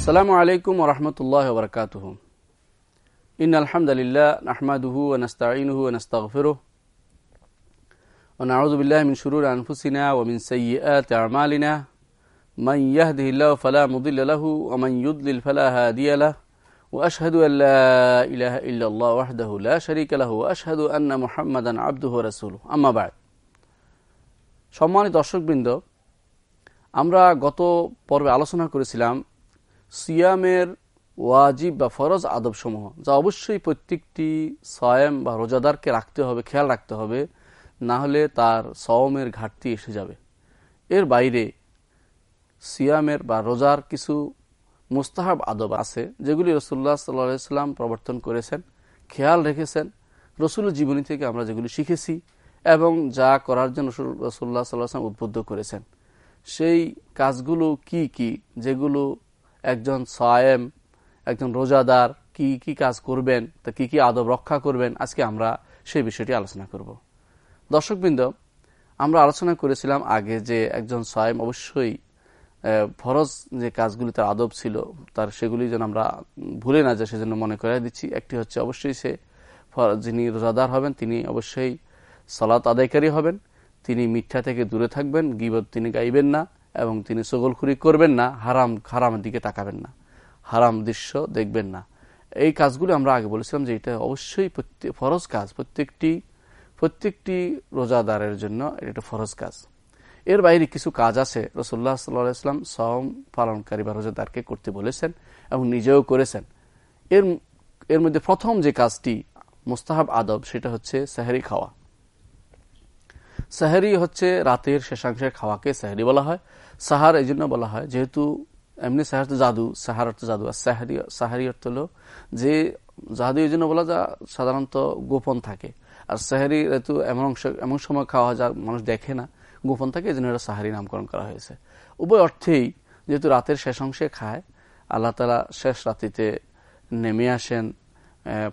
আসসালামু আলাইকুম রহমতুল্লাহ বরকাত ইন আলহামদুলিল্লাহ নাহমাদুহু ওনস্তাইনহু ওনস্তাগফিরুহ ونعوذ بالله من شرور أنفسنا ومن سيئات أعمالنا من يهده الله فلا مضل له ومن يضلل فلا هادي له وأشهد أن لا إله إلا الله وحده لا شريك له وأشهد أن محمدا عبده ورسوله أما بعد সম্মানিত দর্শকবৃন্দ আমরা গত পর্বে আলোচনা করেছিলাম সিয়ামের ওয়াজিব বা ফরজ আদবসমূহ, যা অবশ্যই প্রত্যেকটি সয়েম বা রোজাদারকে রাখতে হবে, খেয়াল রাখতে হবে, না হলে তার সওমের ঘাটতি এসে যাবে। এর বাইরে সিয়ামের বা রোজার কিছু মুস্তাহাব আদব আছে, যেগুলি রসুল্লাহ সাল্লাম প্রবর্তন করেছেন, খেয়াল রেখেছেন। রসুলের জীবনী থেকে আমরা যেগুলি শিখেছি এবং যা করার জন্য রসুল্লাহ সাল্লাম উদ্বুদ্ধ করেছেন। সেই কাজগুলো কি কি, যেগুলো একজন সায়েম, একজন রোজাদার কি কি কাজ করবেন, তা কি কি আদব রক্ষা করবেন, আজকে আমরা সেই বিষয়টি আলোচনা করব। দর্শকবৃন্দ, আমরা আলোচনা করেছিলাম আগে যে একজন সায়েম অবশ্যই ফরজ যে কাজগুলি তার আদব ছিল, তার সেগুলি যেন আমরা ভুলে না যায় সেজন্য মনে করাই দিচ্ছি। একটি হচ্ছে অবশ্যই সে যিনি রোজাদার হবেন, তিনি অবশ্যই সালাত আদায়কারী হবেন, তিনি মিথ্যা থেকে দূরে থাকবেন, গিবত তিনি গাইবেন না। এবং তিনি সগলখুরি করবেন না, হারাম, হারামের দিকে তাকাবেন না। হারাম দৃশ্য দেখবেন না। এই কাজগুলো আমরা আগে বলেছিলাম যে এটা অবশ্যই ফরজ কাজ। প্রত্যেকটি প্রত্যেকটি রোজাদারের জন্য এটা ফরজ কাজ। এর বাইরে কিছু কাজ আছে। রসুল্লাহ সাল্লাম সম পালনকারী বা রোজাদারকে করতে বলেছেন এবং নিজেও করেছেন। এর এর মধ্যে প্রথম যে কাজটি, মুস্তাহাব আদব, সেটা হচ্ছে সাহারি খাওয়া। সাহারি হচ্ছে রাতের শেষাংশের খাওয়াকে সাহারি বলা হয়। সাহার এই জন্য বলা হয়, যেহেতু এমনি সাহার তো জাদু, সাহার অর্থ জাদু, আর সাহারি সাহারি অর্থ হলো যে জাদু এই জন্য বলা যা সাধারণত গোপন থাকে। আর সাহারি ঋতু এমন অংশ, এমন সময় খাওয়া যা মানুষ দেখে না, গোপন থাকে, এই জন্য এটা সাহারি নামকরণ করা হয়েছে। উভয় অর্থেই যেহেতু রাতের শেষ অংশে খায়, আল্লাহ তালা শেষ রাত্রিতে নেমে আসেন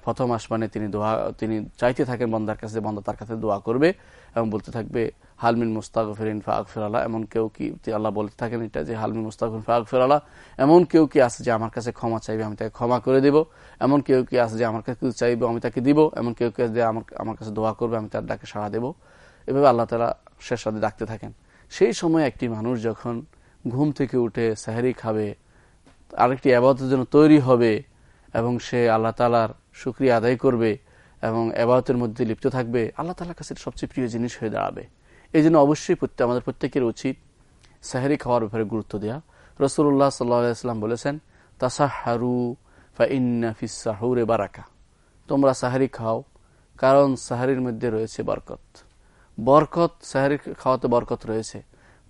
প্রথম আসমানে তিনি দোয়া তিনি চাইতে থাকেন বন্দার কাছে বন্দা তার কাছে দোয়া করবে এবং বলতে থাকবে হালমিন মুস্তাক ফেরিন ফাক ফেরালা এমন কেউ কি আল্লাহ বলতে থাকেন এটা যে হালমিন মুস্তাক ফাক ফেরালা এমন কেউ কি আছে যে, আমার কাছে ক্ষমা চাইবে, আমি তাকে ক্ষমা করে দেব। এমন কেউ কি আছে যে, আমার কাছে কিছু চাইবে, আমি তাকে দিব। এমন কেউ কি যে, আমার আমার কাছে দোয়া করবে, আমি তার ডাকে সাড়া দেব। এভাবে আল্লাহ তালা শেষ রাতে ডাকতে থাকেন। সেই সময় একটি মানুষ যখন ঘুম থেকে উঠে সাহারি খাবে, আরেকটি আবাদতের জন্য তৈরি হবে এবং সে আল্লাহ তালার সুক্রিয়া আদায় করবে এবং এবাদতের মধ্যে লিপ্ত থাকবে, আল্লাহ তালার কাছে সবচেয়ে প্রিয় জিনিস হয়ে দাঁড়াবে। এই জন্য অবশ্যই আমাদের প্রত্যেকের উচিত সাহারি খাওয়ার ব্যাপারে গুরুত্ব দেওয়া রসুল্লাহ সাল্লাম বলেছেন তাসাহারু ফাইনাফিসাহুরে বারাকা। তোমরা সাহারি খাও, কারণ সাহারির মধ্যে রয়েছে বরকত। বরকত, সাহারি খাওয়াতে বরকত রয়েছে।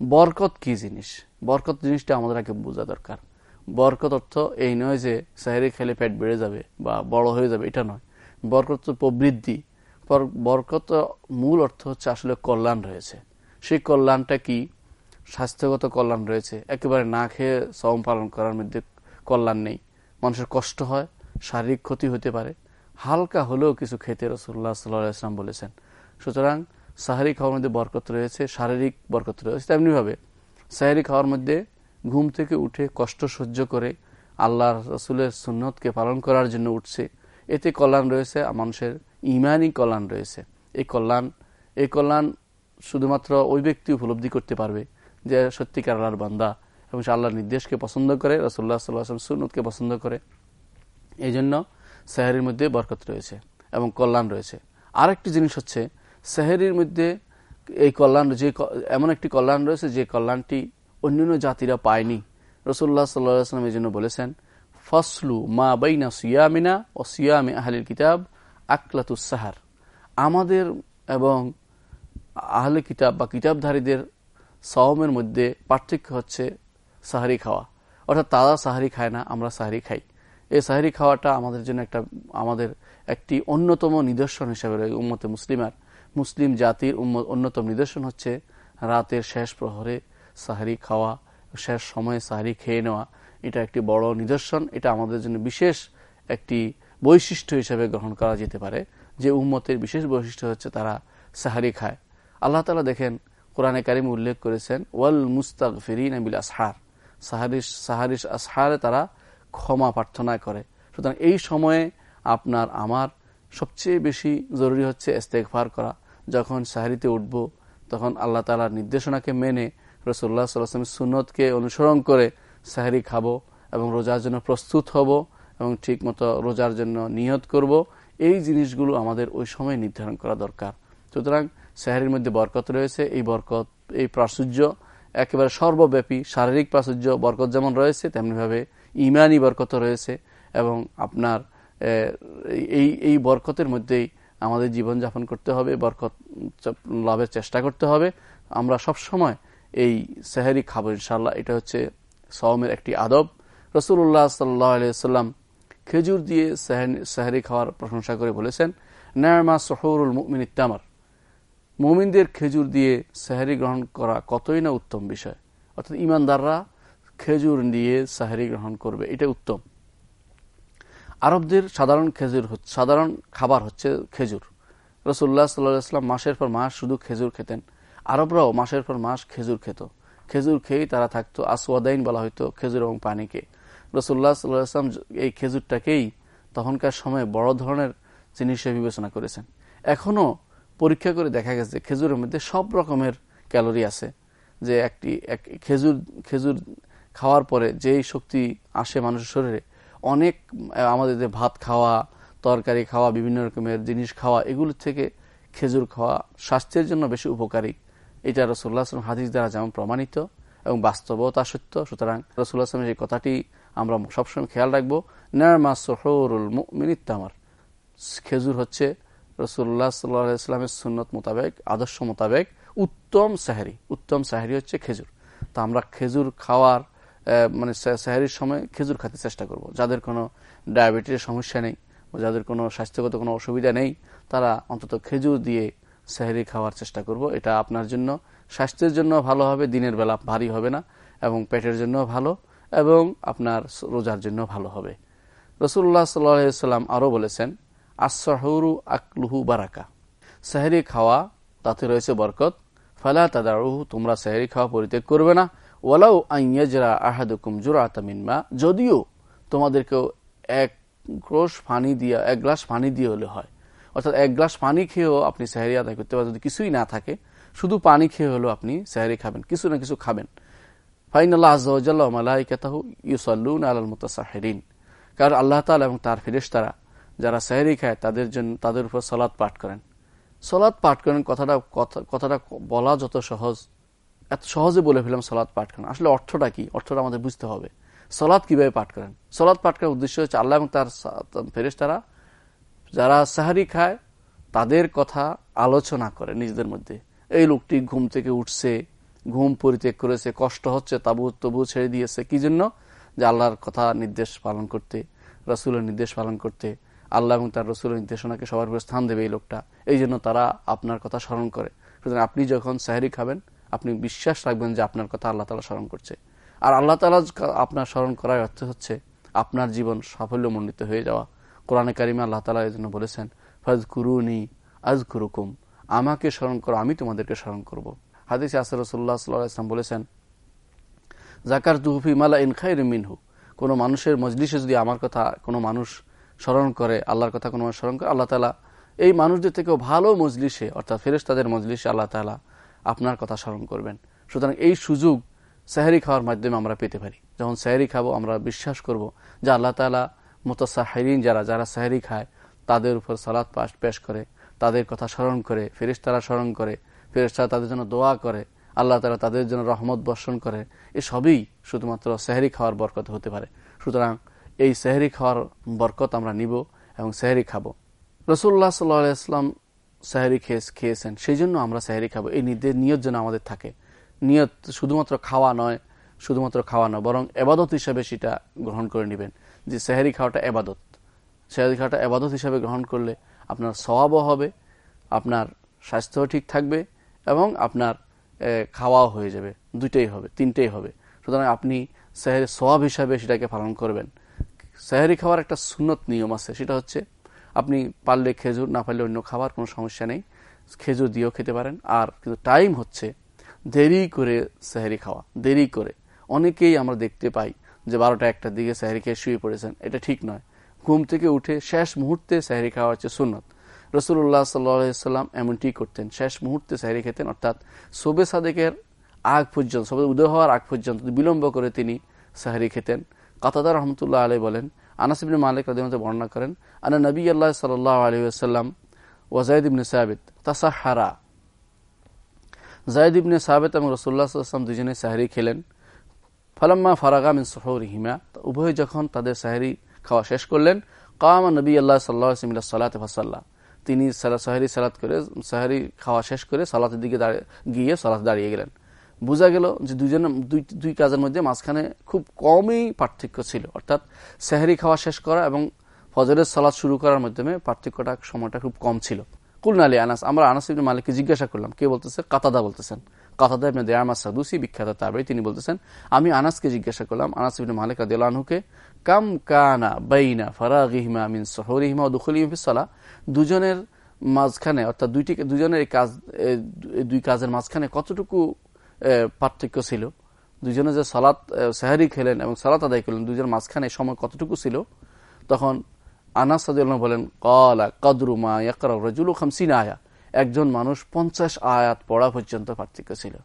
বরকত কি জিনিস? বরকত জিনিসটা আমাদের আগে বোঝা দরকার। বরকত অর্থ এই নয় যে সাহেরি খেলে পেট বেড়ে যাবে বা বড় হয়ে যাবে, এটা নয়। বরকত প্রবৃদ্ধি। বরকত মূল অর্থ হচ্ছে আসলে কল্যাণ রয়েছে। সেই কল্যাণটা কি? স্বাস্থ্যগত কল্যাণ রয়েছে। একেবারে না খেয়ে সম পালন করার মধ্যে কল্যাণ নেই। মানুষের কষ্ট হয়, শারীরিক ক্ষতি হতে পারে। হালকা হলেও কিছু খেতে রসুল্লাহ সাল্লাম বলেছেন। সুতরাং সাহারি খাওয়ার মধ্যে বরকত রয়েছে, শারীরিক বরকত রয়েছে তেমনিভাবে। সাহারি খাওয়ার মধ্যে ঘুম থেকে উঠে কষ্ট সহ্য করে আল্লাহ রসুলের সুন্নতকে পালন করার জন্য উঠছে। এতে কল্যাণ রয়েছে মানুষের ইমানই কল্যাণ রয়েছে। এই কল্যাণ এই কল্যাণ শুধুমাত্র ওই ব্যক্তি উপলব্ধি করতে পারবে যে সত্যিকার আল্লাহর বান্দা এবং সে আল্লাহর নির্দেশকে পছন্দ করে রসুল্লাহ সাল্লাহ সুন্নতকে পছন্দ করে। এই জন্য সেহারির মধ্যে বরকত রয়েছে এবং কল্যাণ রয়েছে। আরেকটি জিনিস হচ্ছে, সেহারির মধ্যে এই কল্যাণ যে এমন একটি কল্যাণ রয়েছে যে কল্যাণটি অন্যান্য জাতিরা পায়নি। রসুল্লাহ সাল্লাম এই জন্য বলেছেন, ফসলু মা বাইনা সিয়ামিনা ও সিয়ামি আহলিল কিতাব আকলাতুসাহার আমাদের এবং আহলে কিতাব বা কিতাবধারীদের সওমের মধ্যে পার্থক্য হচ্ছে সাহারি খাওয়া। অর্থাৎ তারা সাহারি খায় না, আমরা সাহারি খাই। এই সাহারি খাওয়াটা আমাদের জন্য একটা, আমাদের একটি অন্যতম নিদর্শন হিসাবে রয়েছে উম্মতে মুসলিমার, মুসলিম জাতির অন্যতম নিদর্শন হচ্ছে রাতের শেষ প্রহরে সাহারি খাওয়া, শেষ সময়ে সাহারি খেয়ে নেওয়া, এটা একটি বড় নিদর্শন। এটা আমাদের জন্য বিশেষ একটি বৈশিষ্ট্য হিসেবে গ্রহণ করা যেতে পারে। যে উম্মতের বিশেষ বৈশিষ্ট্য হচ্ছে তারা সাহারি খায়। আল্লাহ তালা দেখেন, কোরআনে কারিম উল্লেখ করেছেন, ওয়াল মুস্তাক ফিরিন আবিল আসহার। সাহারিস সাহারিস আসহারে তারা ক্ষমা প্রার্থনা করে। সুতরাং এই সময়ে আপনার, আমার সবচেয়ে বেশি জরুরি হচ্ছে ইস্তেকফার করা। যখন সাহারিতে উঠব, তখন আল্লাহ তালার নির্দেশনাকে মেনে রসুল্লাহ সাল্লামের সুনতকে অনুসরণ করে সাহারি খাব এবং রোজার জন্য প্রস্তুত হব এবং ঠিক মতো রোজার জন্য নিয়ত করব, এই জিনিসগুলো আমাদের ওই সময় নির্ধারণ করা দরকার। সুতরাং সাহারির মধ্যে বরকত রয়েছে, এই বরকত, এই প্রাচুর্য, একেবারে সর্বব্যাপী শারীরিক প্রাচুর্য, বরকত যেমন রয়েছে, তেমনিভাবে ইমানি বরকত রয়েছে এবং আপনার এই এই বরকতের মধ্যেই আমাদের জীবনযাপন করতে হবে, বরকত লাভের চেষ্টা করতে হবে। আমরা সব সময় এই সেহারি খাব ইনশাল্লাহ এটা হচ্ছে সওমের একটি আদব। রসুল্লাহ সাল্লাম খেজুর দিয়ে সেহারি খাওয়ার প্রশংসা করে বলেছেন নায়মা সহরুল মুমিন ইত্তামার। মুমিনদের খেজুর দিয়ে সেহারি গ্রহণ করা কতই না উত্তম বিষয়। অর্থাৎ ইমানদাররা খেজুর দিয়ে সাহারি গ্রহণ করবে, এটা উত্তম। আরবদের সাধারণ খেজুর সাধারণ খাবার হচ্ছে খেজুর। রসুল্লাহ সাল্লাম মাসের পর মাস শুধু খেজুর খেতেন। আরবরাও মাসের পর মাস খেজুর খেত। খেজুর খেয়েই তারা থাকতো, আসওয়াদাইন বলা হইতো খেজুর এবং পানিকে। রসুল্লাহ সাল্লাম এই খেজুরটাকেই তখনকার সময় বড় ধরনের জিনিস বিবেচনা করেছেন। এখনও পরীক্ষা করে দেখা গেছে খেজুরের মধ্যে সব রকমের ক্যালোরি আছে। যে একটি, এক খেজুর খেজুর খাওয়ার পরে যেই শক্তি আসে মানুষের শরীরে, অনেক আমাদের যে ভাত খাওয়া, তরকারি খাওয়া, বিভিন্ন রকমের জিনিস খাওয়া, এগুলো থেকে খেজুর খাওয়া স্বাস্থ্যের জন্য বেশি উপকারী। এটা রসুল্লাহ আসলাম হাদিস দ্বারা যেমন প্রমাণিত এবং বাস্তবতা সত্য। সুতরাং রসুল্লাহ আসলামের এই কথাটি আমরা সবসময় খেয়াল রাখব নারমা সহরুল মিনিত্তামার খেজুর হচ্ছে রসুল্লাহ ইসলামের সুন্নত মোতাবেক, আদর্শ মোতাবেক উত্তম সাহারি। উত্তম সাহারি হচ্ছে খেজুর। তা আমরা খেজুর খাওয়ার মানে সাহারির সময় খেজুর খেতে চেষ্টা করব। যাদের কোনো ডায়াবেটিসের সমস্যা নেই যাদের কোনো স্বাস্থ্যগত কোনো অসুবিধা নেই, তারা অন্তত খেজুর দিয়ে সাহারি খাওয়ার চেষ্টা করব। এটা আপনার জন্য, স্বাস্থ্যের জন্য ভালো হবে, দিনের বেলা ভারী হবে না, এবং পেটের জন্য ভালো, এবং আপনার রোজার জন্য ভালো হবে। রসুল্লাহ সাল্লাম আরও বলেছেন আসাহরু আকলুহু বারাকা। সাহেরি খাওয়া, তাতে রয়েছে বরকত। ফালা তাদারুহু তোমরা সাহেরি খাওয়া পরিত্যাগ করবে না। ওয়ালাউ আইয়াজরা আহাদুকুম জুরাতামিনমা যদিও তোমাদেরকেও এক গ্রোস পানি দিয়া, এক গ্লাস পানি দিয়ে হলে হয়। অর্থাৎ এক গ্লাস পানি খেয়েও আপনি সাহারি আদায় করতে পারেন। যদি কিছুই না থাকে, শুধু পানি খেয়ে হলেও আপনি সাহারি খাবেন, কিছু না কিছু খাবেন। ফাইন আল্লাহ আজ্লাহ মালাইকাতাহু ইউসাল্লুন কারণ আল্লাহ তালা এবং তার ফেরেশতারা যারা সাহেরি খায়, তাদের জন্য, তাদের উপর সলাদ পাঠ করেন। সলাদ পাঠ করেন কথাটা কথাটা বলা যত সহজ, এত সহজে বলে ফেলাম সলাদ পাঠ করেন। আসলে অর্থটা কি? অর্থটা আমাদের বুঝতে হবে। সলাদ কীভাবে পাঠ করেন? সলাদ পাঠ করার উদ্দেশ্য হচ্ছে আল্লাহ এবং তার ফেরেশতারা যারা সাহারি খায়, তাদের কথা আলোচনা করে নিজেদের মধ্যে। এই লোকটি ঘুম থেকে উঠছে, ঘুম পরিত্যাগ করেছে, কষ্ট হচ্ছে, তাবু তবু ছেড়ে দিয়েছে। কি জন্য? যে আল্লাহর কথা নির্দেশ পালন করতে, রসুলের নির্দেশ পালন করতে। আল্লাহ এবং তার রসুলের নির্দেশনাকে সবার উপরে স্থান দেবে এই লোকটা। এই জন্য তারা আপনার কথা স্মরণ করে। সুতরাং আপনি যখন সাহারি খাবেন, আপনি বিশ্বাস রাখবেন যে আপনার কথা আল্লাহ তালা স্মরণ করছে। আর আল্লাহ তালা আপনার স্মরণ করার অর্থ হচ্ছে আপনার জীবন সাফল্যমণ্ডিত হয়ে যাওয়া। কোরআনে কারিমা আল্লাহ তালা এই জন্য বলেছেন ফজ কুরুনি আজ কুরুকুম আমাকে স্মরণ করো, আমি তোমাদেরকে স্মরণ করব। হাদিস আসর রসুল্লাহ সাল্লাহ ইসলাম বলেছেন জাকার তুহুফি মালা ইন খাই মিনহু। কোনো মানুষের মজলিসে যদি আমার কথা কোনো মানুষ স্মরণ করে, আল্লাহর কথা কোনো স্মরণ করে, আল্লাহ তালা এই মানুষদের থেকেও ভালো মজলিসে, অর্থাৎ ফেরেস তাদের মজলিসে আল্লাহ তালা আপনার কথা স্মরণ করবেন। সুতরাং এই সুযোগ সাহারি খাওয়ার মাধ্যমে আমরা পেতে পারি। যখন সাহারি খাব, আমরা বিশ্বাস করব যে আল্লাহ তালা মোতাসাহারিন যারা যারা সাহারি খায়, তাদের উপর সালাদ পাশ পেশ করে, তাদের কথা স্মরণ করে ফেরিস তারা স্মরণ করে ফেরিস তারা তাদের জন্য দোয়া করে, আল্লাহ তারা তাদের জন্য রহমত বর্ষণ করে এসবই শুধুমাত্র সাহারি খাওয়ার বরকত হতে পারে। সুতরাং এই সেহরি খাওয়ার বরকত আমরা নিব এবং সেহরি খাব। রসুল্লাহ সাল্লাম সেহরি খেয়ে খেয়েছেন সেই জন্য আমরা সেহরি খাব। এই নির্দেশ নিয়ত যেন আমাদের থাকে। নিয়ত শুধুমাত্র খাওয়া নয়, শুধুমাত্র খাওয়া নয়, বরং এবাদত হিসাবে সেটা গ্রহণ করে নেবেন। যে সেহারি খাওয়াটা এবাদত। সেহারি খাওয়াটা এবাদত হিসাবে গ্রহণ করলে আপনার স্বভাবও হবে, আপনার স্বাস্থ্যও ঠিক থাকবে এবং আপনার খাওয়াও হয়ে যাবে। দুইটাই হবে, তিনটেই হবে। সুতরাং আপনি সেহের সওয়াব হিসাবে সেটাকে পালন করবেন। সেহারি খাওয়ার একটা সুন্নত নিয়ম আছে, সেটা হচ্ছে আপনি পারলে খেজুর, না পারলে অন্য খাবার, কোনো সমস্যা নেই। খেজুর দিয়েও খেতে পারেন। আর কিন্তু টাইম হচ্ছে দেরি করে সেহারি খাওয়া, দেরি করে। অনেকেই আমরা দেখতে পাই যে বারোটা একটার দিকে সাহারি খেয়ে শুয়ে পড়েছেন। এটা ঠিক নয়। ঘুম থেকে উঠে শেষ মুহূর্তে সাহারি খাওয়া হচ্ছে সুন্নত। রসুল্লাহ সাল্লাম এমনটি করতেন, শেষ মুহূর্তে সাহারি খেতেন, অর্থাৎ সোবে সাদেকের আগ পর্যন্ত সবে উদয় হওয়ার আগ পর্যন্ত বিলম্ব করে তিনি সাহারি খেতেন। কাতাদা রহমতুল্লাহ আলী বলেন আনাসিবিন মালিক রাদিমতে বর্ণনা করেন আনা নবী আল্লাহ সাল্লাহ আলী আসাল্লাম ওয়াজাইদ ইবনে সাহাবিদ তাসাহারা। জায়দ ইবনে সাহাবেত এবং রসুল্লাহ আসলাম দুজনে সাহারি খেলেন। ফালাম্মা ফারাগা মিন সহরিহিমা। উভয় যখন তাদের সাহারি খাওয়া শেষ করলেন, কামা নবী আল্লাহ সাল্লাহ সালাত ফাসাল্লাহ তিনি সাহারি সালাত করে, সাহারি খাওয়া শেষ করে সালাতের দিকে গিয়ে সালাতে দাঁড়িয়ে গেলেন। বোঝা গেল যে দুজন দুই দুই কাজের মধ্যে মাঝখানে খুব কমই পার্থক্য ছিল। অর্থাৎ সাহারি খাওয়া শেষ করা এবং ফজরের সালাদ শুরু করার মাধ্যমে পার্থক্যটা সময়টা খুব কম ছিল। কুলনা আলী আনাস, আমরা আনাস মালিককে জিজ্ঞাসা করলাম, কে বলতেছে? কাতাদা বলতেছেন। কাতাদা ইবনে দেয়ামা সাদুসি, বিখ্যাত তারপরে তিনি বলতেছেন, আমি আনাসকে জিজ্ঞাসা করলাম, আনাস ইবনে মালিক রাদিয়াল্লাহু কাম কানা বাইনা ফারাগিহিমা মিন সুহুরিহিমা ওয়া দুখুলিহিম ফিস সালাহ? দুজনের মাঝখানে, অর্থাৎ দুইটি, দুজনের কাজ দুই কাজের মাঝখানে কতটুকু পার্থক্য ছিল? দুজনে যে সালাত সাহারি খেলেন এবং সালাত আদায় করলেন দুজনের মাঝখানে সময় কতটুকু ছিল? তখন আনাস সাদুল্লাহ বলেন, কলা কদরুমা ইয়াকর রজুল খামসিন আয়া। একজন মানুষ পঞ্চাশ আয়াত পড়া পর্যন্ত পার্থক্য ছিল।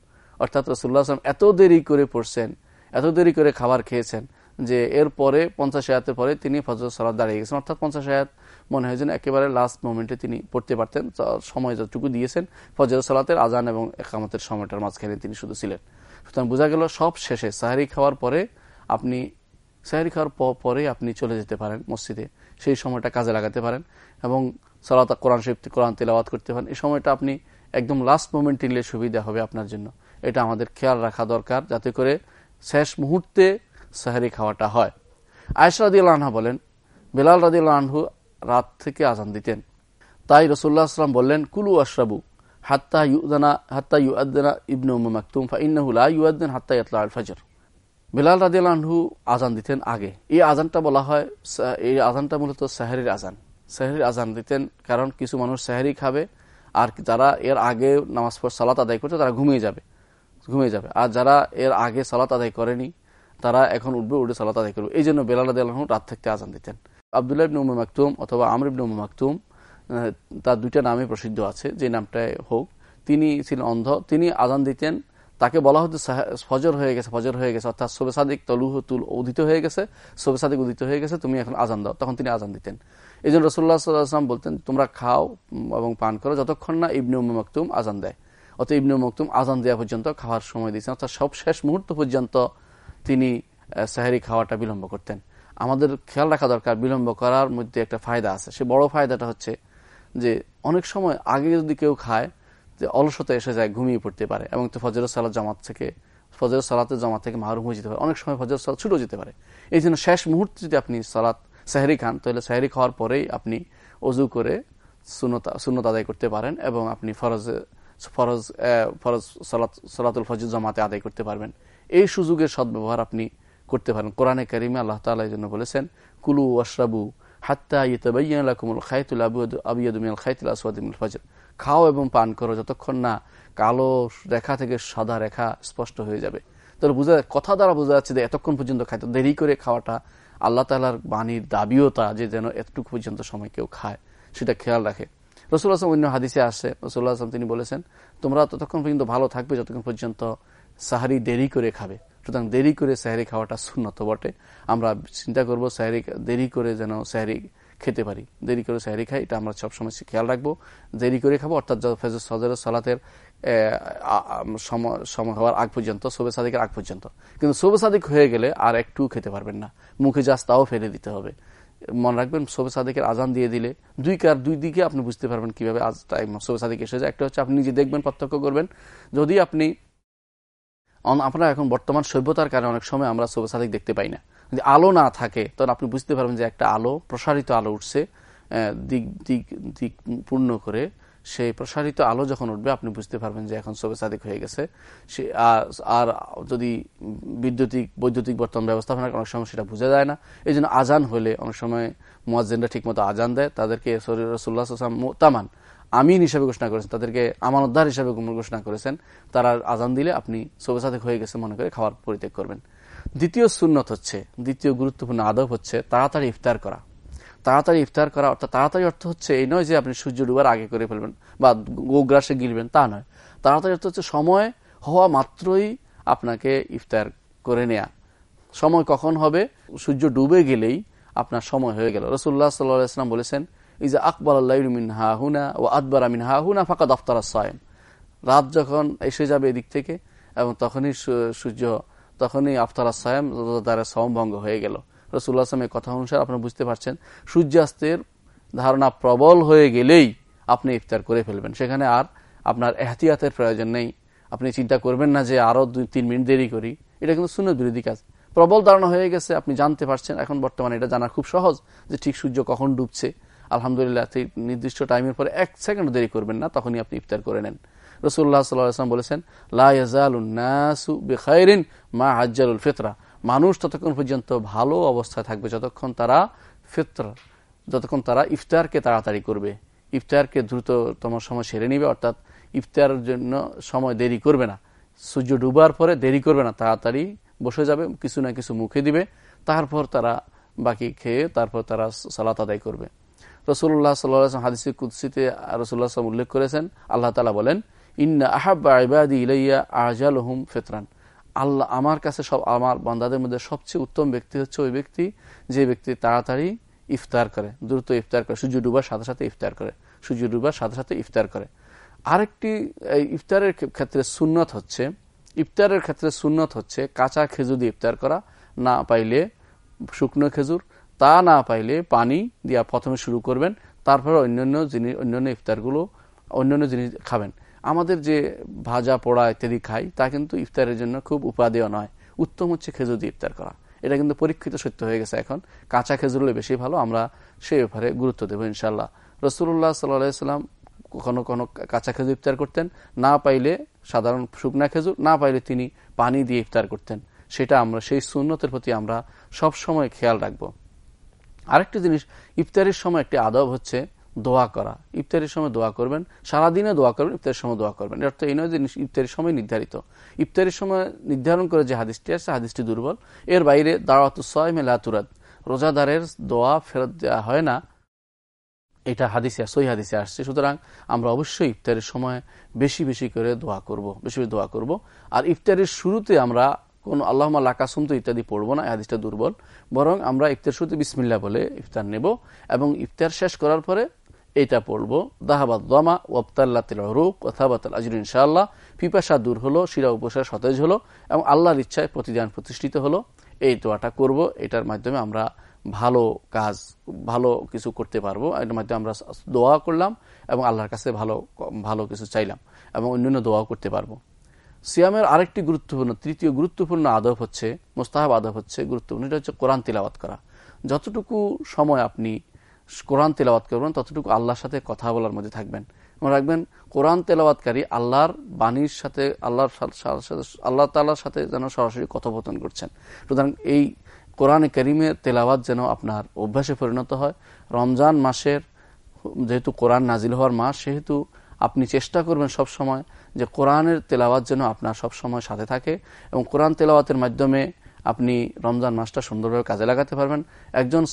অর্থাৎ রসুল্লাহ আসলাম এত দেরি করে পড়ছেন, এত দেরি করে খাবার খেয়েছেন, যে এর পরে পঞ্চাশ আয়াতের পরে তিনি ফজর সালাদ দাঁড়িয়ে গেছেন। অর্থাৎ পঞ্চাশ আয়াত মনে হয় যেন একেবারে লাস্ট মোমেন্টে তিনি পড়তে পারতেন সময় যতটুকু দিয়েছেন, ফজর সালাতের আজান এবং একামতের সময়টার মাঝখানে তিনি শুধু ছিলেন। সুতরাং বোঝা গেল সব শেষে সাহারি খাওয়ার পরে আপনি, সাহারি খাওয়ার পরে আপনি চলে যেতে পারেন মসজিদে, সেই সময়টা কাজে লাগাতে পারেন এবং সালাত কোরআন শরীফ, কোরআন তেলাওয়াত করতে পারেন এই সময়টা আপনি একদম লাস্ট মোমেন্ট নিলে সুবিধা হবে আপনার জন্য। এটা আমাদের খেয়াল রাখা দরকার যাতে করে শেষ মুহূর্তে সাহারি খাওয়াটা হয়। আয়সা রাদি আনহা বলেন, বেলাল রাদি আনহু রাত থেকে আজান দিতেন। তাই রসুল্লাহ আসলাম বললেন, কুলু আশরাবু হাত্তা ইউদানা হাত্তা ইউদ্দানা ইবনু মাকতুম হাত্তা ইতলা আল বেলাল রাদিয়ালহু আজান দিতেন আগে। এই আজানটা বলা হয়, এই আজানটা মূলত সাহারির আজান সাহারির আজান দিতেন, কারণ কিছু মানুষ সাহারি খাবে, আর যারা এর আগে নামাজ পড় সালাত আদায় করছে, তারা ঘুমিয়ে যাবে ঘুমিয়ে যাবে। আর যারা এর আগে সালাত আদায় করেনি, তারা এখন উঠবে, উঠে সালাত আদায় করবে। এই জন্য বেলাল রাদিয়ালহু রাত থেকে আজান দিতেন। আবদুল্লাহ ইবনে উমে মাকতুম অথবা আমর ইবনে উমে মাকতুম তার দুইটা নামে প্রসিদ্ধ আছে, যে নামটাই হোক। তিনি ছিলেন অন্ধ, তিনি আজান দিতেন তাকে বলা হতো ফজর হয়ে গেছে, ফজর হয়ে গেছে। অর্থাৎ সোবে সাদিক তলুহ তুল উদিত হয়ে গেছে সোবে সাদিক উদিত হয়ে গেছে, তুমি এখন আজান দাও। তখন তিনি আজান দিতেন। এই জন্য রসুল্লাহ বলতেন, তোমরা খাও এবং পান করো যতক্ষণ না ইবনু মকতুম আজান দেয়। অত ইবনু মকতুম আজান দেওয়া পর্যন্ত খাওয়ার সময় দিয়েছেন। অর্থাৎ সব শেষ মুহূর্ত পর্যন্ত তিনি সাহারি খাওয়াটা বিলম্ব করতেন। আমাদের খেয়াল রাখা দরকার, বিলম্ব করার মধ্যে একটা ফায়দা আছে। সে বড় ফায়দাটা হচ্ছে যে, অনেক সময় আগে যদি কেউ খায় যে অলসতা এসে যায়, ঘুমিয়ে পড়তে পারে এবং তো ফজর সালাদ জামাত থেকে ফজর সালাতের জামাত থেকে মাহরুম হয়ে যেতে পারে। অনেক সময় ফজর সালাদ ছুটেও যেতে পারে। এই জন্য শেষ মুহূর্তে যদি আপনি সালাত সাহেরি খান, তাহলে সাহেরি খাওয়ার পরেই আপনি অজু করে শূন্যতা আদায় করতে পারেন এবং আপনি ফরজ ফরজ ফরজ সালাত, সালাতুল ফজর জামাতে আদায় করতে পারবেন। এই সুযোগের সদ্ব্যবহার আপনি করতে পারেন। কোরআনে কারিমে আল্লাহ তালা জন্য বলেছেন, কুলু আশরাবু হাত্তা ইয়তাবাইয়ান লাকুমুল খাইতুল আবিয়াদুমিয়াল খাইতুল আসওয়াদিমুল ফজর। খাও এবং পান করো, যতক্ষণ না কালো রেখা থেকে সাদা রেখা স্পষ্ট হয়ে যাবে। তাহলে বোঝা, কথা দ্বারা বোঝা যাচ্ছে যে এতক্ষণ পর্যন্ত খাইতে দেরি করে খাওয়াটা আল্লাহ তালার বাণীর দাবিও তা যে যেন এতটুকু পর্যন্ত সময় কেউ খায়, সেটা খেয়াল রাখে। রসুল আসলাম অন্য হাদিসে আসে রসুল্লাহ আসলাম তিনি বলেছেন, তোমরা ততক্ষণ পর্যন্ত ভালো থাকবে যতক্ষণ পর্যন্ত সাহারি দেরি করে খাবে। সুতরাং দেরি করে সাহারি খাওয়াটা শূন্যত বটে। আমরা চিন্তা করব সাহারি, দেরি করে যেন সাহারি খেতে পারি। দেরি করে সাহারি খাই, এটা আমরা সবসময় খেয়াল রাখব। দেরি করে খাব, অর্থাৎ ফজর সালাতের সময় হওয়ার আগ পর্যন্ত, সোবে সাদিকের আগ পর্যন্ত। কিন্তু সোবে সাদিক হয়ে গেলে আর একটু খেতে পারবেন না। মুখে যাস তাও ফেলে দিতে হবে। মনে রাখবেন, সোবে সাদিকের আজান দিয়ে দিলে দুই কার, দুই দিকে আপনি বুঝতে পারবেন কীভাবে আজ টাইম সোবে সাদিক এসে যায়। একটা হচ্ছে আপনি নিজে দেখবেন পার্থক্য করবেন। যদি আপনি আপনারা এখন বর্তমান সভ্যতার কারণে অনেক সময় আমরা সোবে সাদিক দেখতে পাই না। আলো না থাকে, তখন আপনি বুঝতে পারবেন যে একটা আলো, প্রসারিত আলো উঠছে দিক দিক দিক পূর্ণ করে। সেই প্রসারিত আলো যখন উঠবে, আপনি বুঝতে পারবেন যে এখন সবে সাদিক হয়ে গেছে। সে আর যদি বিদ্যুতিক, বৈদ্যুতিক বর্তমান ব্যবস্থাপনা অনেক সময় সেটা বোঝা যায় না। এই জন্য আজান হলে অনেক সময় মোয়াজ্জেনরা ঠিকমতো আজান দেয়। তাদেরকে রসুল্লাহ তামান আমিন হিসাবে ঘোষণা করেছেন। তাদেরকে আমানতদার হিসাবে ঘোষণা করেছেন। তারা আজান দিলে আপনি সবে সাদিক হয়ে গেছে মনে করে খাওয়ার পরিত্যাগ করবেন। দ্বিতীয় সুন্নত হচ্ছে, দ্বিতীয় গুরুত্বপূর্ণ আদব হচ্ছে তাড়াতাড়ি ইফতার করা। তাড়াতাড়ি ইফতার করা, অর্থাৎ তাড়াতাড়ি অর্থ হচ্ছে এই নয় যে আপনি সূর্য ডুবার আগে করে ফেলবেন বা গোগ্রাসে গিলবেন, তা নয়। তাড়াতাড়ি অর্থ হচ্ছে সময় হওয়া মাত্রই আপনাকে ইফতার করে নেয়া। সময় কখন হবে? সূর্য ডুবে গেলেই আপনার সময় হয়ে গেল। রসুল্লাহ সাল্লাম বলেছেন, ইজা আকবর আল্লাহমিন হাহুনা ও আকবর আমিন হা হাহুনা ফাঁকা দফতার সায়েম। রাত যখন এসে যাবে এদিক থেকে, এবং তখনই সূর্য তখনই আফতার সায়েম তারা সমভঙ্গ হয়ে গেল। রসুল্লাহ আসলামের কথা অনুসারে আপনারা বুঝতে পারছেন, সূর্যাস্তের ধারণা প্রবল হয়ে গেলেই আপনি ইফতার করে ফেলবেন। সেখানে আর আপনার এহতিয়াতের প্রয়োজন নেই। আপনি চিন্তা করবেন না যে আরও দুই, তিন মিনিট দেরি করি। এটা কিন্তু সুন্নত বিরোধী কাজ। প্রবল ধারণা হয়ে গেছে, আপনি জানতে পারছেন। এখন বর্তমানে এটা জানা খুব সহজ যে ঠিক সূর্য কখন ডুবছে। আলহামদুলিল্লাহ নির্দিষ্ট টাইমের পরে এক সেকেন্ড দেরি করবেন না, তখনই আপনি ইফতার করে নেন। রসুল্লাহ সাল্লাম বলেছেন লাসু বেখাইরিন মা হাজ্জালুল ফিতরা। মানুষ ততক্ষণ পর্যন্ত ভালো অবস্থায় থাকবে যতক্ষণ তারা ফিতর, যতক্ষণ তারা ইফতারকে তাড়াতাড়ি করবে। ইফতারকে দ্রুততম সময় সেরে নিবে, অর্থাৎ ইফতারের জন্য সময় দেরি করবে না। সূর্য ডুবার পরে দেরি করবে না, তাড়াতাড়ি বসে যাবে, কিছু না কিছু মুখে দিবে, তারপর তারা বাকি খেয়ে তারপর তারা সালাত আদায় করবে। রসুল্লাহ সাল্লাহ হাদিসি কুদ্সিতে রসুল্লাহ উল্লেখ করেছেন, আল্লাহ তালা বলেন ইন্না আহাব্বা ইবাদি ইলাইয়া আজাল হুম ফেতরান। আল্লাহ আমার কাছে সব আমার বান্দাদের মধ্যে সবচেয়ে উত্তম ব্যক্তি হচ্ছে ওই ব্যক্তি যে ব্যক্তি তাড়াতাড়ি ইফতার করে, দ্রুত ইফতার করে, সূর্য ডুবার সাথে সাথে ইফতার করে, সূর্য ডুবার সাথে সাথে ইফতার করে। আরেকটি ইফতারের ক্ষেত্রে সুন্নত হচ্ছে, ইফতারের ক্ষেত্রে সুন্নত হচ্ছে কাঁচা খেজুর দিয়ে ইফতার করা, না পাইলে শুকনো খেজুর, তা না পাইলে পানি দিয়া প্রথমে শুরু করবেন, তারপরে অন্যান্য জিনিস, অন্যান্য ইফতারগুলো, অন্যান্য জিনিস খাবেন। আমাদের যে ভাজা, পোড়া ইত্যাদি খাই, তা কিন্তু ইফতারের জন্য খুব উপাদেয় নয়। উত্তম হচ্ছে খেজুর দিয়ে ইফতার করা। এটা কিন্তু পরীক্ষিত সত্য হয়ে গেছে এখন। কাঁচা খেজুর হলে বেশি ভালো, আমরা সেই ব্যাপারে গুরুত্ব দেবো ইনশাল্লাহ রসুল্লাহ সাল্লাম কখনো কখনো কাঁচা খেজুর ইফতার করতেন। না পাইলে সাধারণ শুকনা খেজুর, না পাইলে তিনি পানি দিয়ে ইফতার করতেন। সেটা আমরা, সেই সুন্নতের প্রতি আমরা সব সময় খেয়াল রাখব। আরেকটি জিনিস, ইফতারের সময় একটি আদব হচ্ছে দোয়া করা। ইফতারের সময় দোয়া করবেন, সারাদিনে দোয়া করবেন, ইফতারের সময় দোয়া করবেন। এর অর্থ এই নয় যে ইফতারের সময় নির্ধারিত। ইফতারের সময় নির্ধারণ করে যে হাদিসটি আছে, হাদিসটি দুর্বল। এর বাইরে দাওয়াত সয় মেলাতুরাত রোজাদারের দোয়া ফেরত দেওয়া হয় না। এটা হাদিসে সই হাদিসে আসছে। সুতরাং আমরা অবশ্যই ইফতারের সময় বেশি বেশি করে দোয়া করব, বেশি বেশি দোয়া করব। আর ইফতারের শুরুতে আমরা কোন আল্লাহ লাকাসুম তো ইত্যাদি পড়ব না হাদিসটা দুর্বল। বরং আমরা ইফতার শুরুতে বিসমিল্লা বলে ইফতার নেব এবং ইফতার শেষ করার পরে এটা পড়ব। দাহাবাদ দমা ওয়াবতাল্লাতিল রূপ কথাবাতাল আজর ইনশাআল্লাহ। পিপাসা দূর হলো, শিরা উপসার সতেজ হলো এবং আল্লাহর ইচ্ছায় প্রতিদান প্রতিষ্ঠিত হলো। এই দোয়াটা করব, এটার মাধ্যমে আমরা ভালো কাজ, ভালো কিছু করতে পারব। এটার মাধ্যমে আমরা দোয়া করলাম এবং আল্লাহর কাছে ভালো ভালো কিছু চাইলাম এবং অন্যান্য দোয়া করতে পারব। সিয়ামের আরেকটি গুরুত্বপূর্ণ, তৃতীয় গুরুত্বপূর্ণ আদব হচ্ছে, মোস্তাহাব আদব হচ্ছে গুরুত্বপূর্ণ, এটা হচ্ছে কোরআন তিলাবাত করা। যতটুকু সময় আপনি কোরআন তেলাওয়াত করবেন, ততটুকু আল্লাহর সাথে কথা বলার মধ্যে থাকবেন। মনে রাখবেন, কোরআন তেলাওয়াতকারী আল্লাহর বাণীর সাথে, আল্লাহর আল্লাহ তাল্লার সাথে যেন সরাসরি কথোপকথন করছেন। সুতরাং এই কোরআন করিমের তেলাওয়াত যেন আপনার অভ্যাসে পরিণত হয়। রমজান মাসের যেহেতু কোরআন নাজিল হওয়ার মাস, সেহেতু আপনি চেষ্টা করবেন সব সময় যে কোরআনের তেলাওয়াত যেন আপনার সব সময় সাথে থাকে এবং কোরআন তেলাওয়াতের মাধ্যমে আপনি রমজান মাসটা সুন্দরভাবে কাজে লাগাতে পারবেন। একজন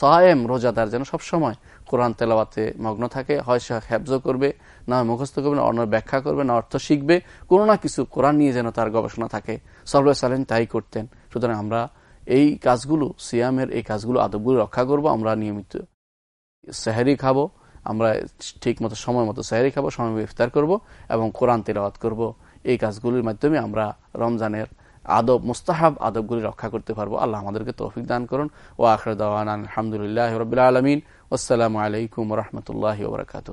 সায়েম রোজাদার যেন সবসময় কোরআন তেলাওয়াতে মগ্ন থাকে, হয় সে হ্যাবজ করবে, না মুখস্থ করবে, না অন্য ব্যাখ্যা করবে, না অর্থ শিখবে, কোনো না কিছু কোরআন নিয়ে যেন তার গবেষণা থাকে। সল্লাহ সালেন তাই করতেন। সুতরাং আমরা এই কাজগুলো, সিয়ামের এই কাজগুলো, আদবগুলো রক্ষা করব, আমরা নিয়মিত সেহারি খাব, আমরা ঠিক মতো সময় মতো সেহারি খাব, সময় ইফতার করব এবং কোরআন তেলাওয়াত করব। এই কাজগুলির মাধ্যমে আমরা রমজানের আদব মুস্তাহাব, আদবগুলি রক্ষা করতে পারব। আল্লাহ আমাদেরকে তৌফিক দান করুন। ও আখর দাওয়ান আলহামদুলিল্লাহ রবিল আলমিন। আসসালামু আলাইকুম রহমতুল্লাহ ওবরাকাত